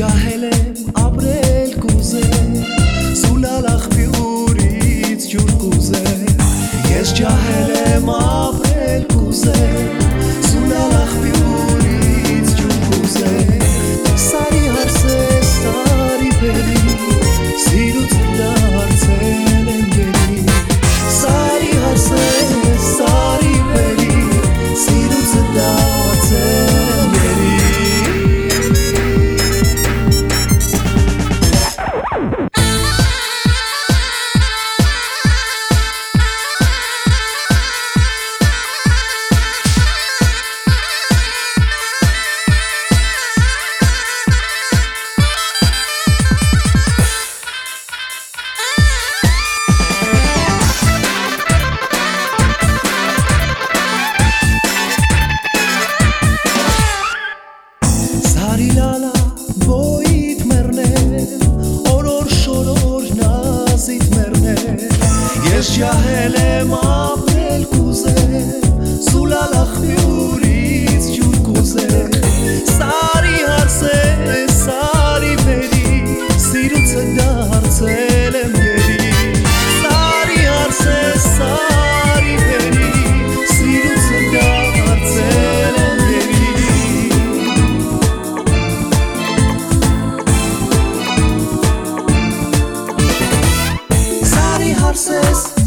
ջահել եմ ապրել կուզեմ սուլալ աղբյուրից ջուր կուզեմ ես ջահել եմ ապրել կուզեմ ջահել եմ ապրել կուզեմ սուլալախ մի ուրից ջուր կուզեմ սարի հարսել է սարի բերի սիրուցը դարձել եմ երի սարի հարսել սարի բերի սիրուցը դարձել եմ երի Սարի հարսես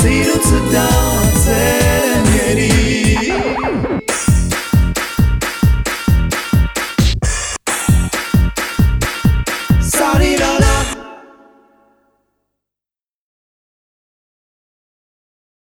see you to dawn.